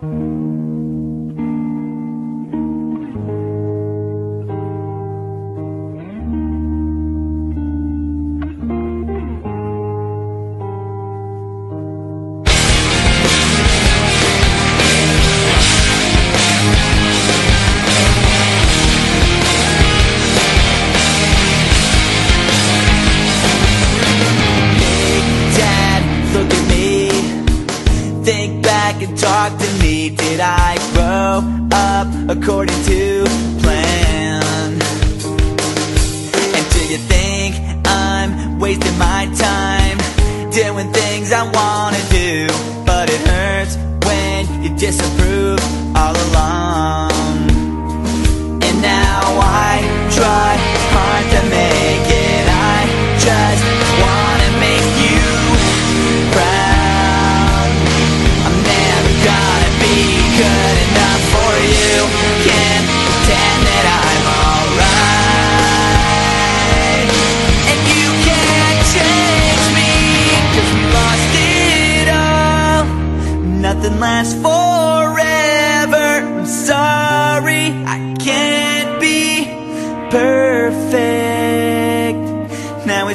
Dad, Did I grow up according to plan? And do you think I'm wasting my time doing things I wanna do? But it hurts when you disapprove all along. And now I try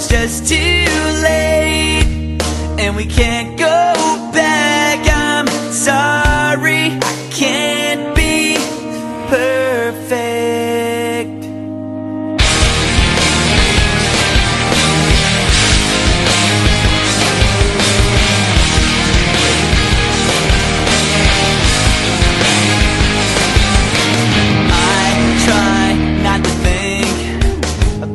it's just too late, and we can't go back. I'm sorry, I can't be perfect.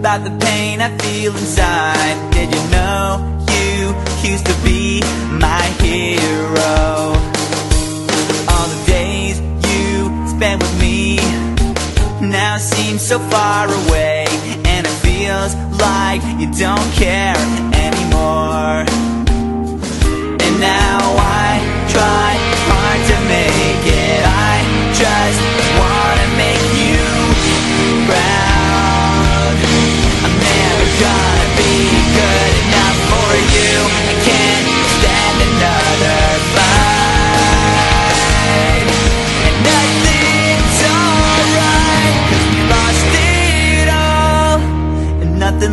About the pain I feel inside. Did you know you used to be my hero? All the days you spent with me now seem so far away, and it feels like you don't care anymore. And now I try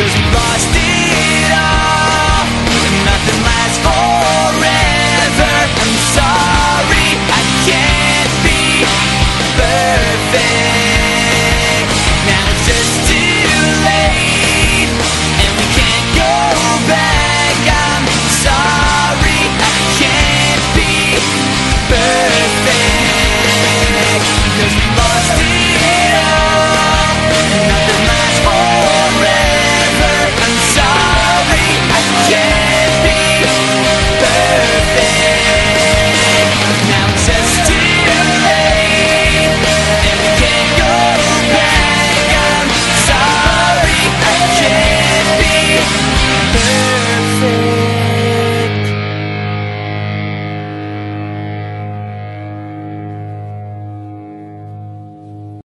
Cause we lost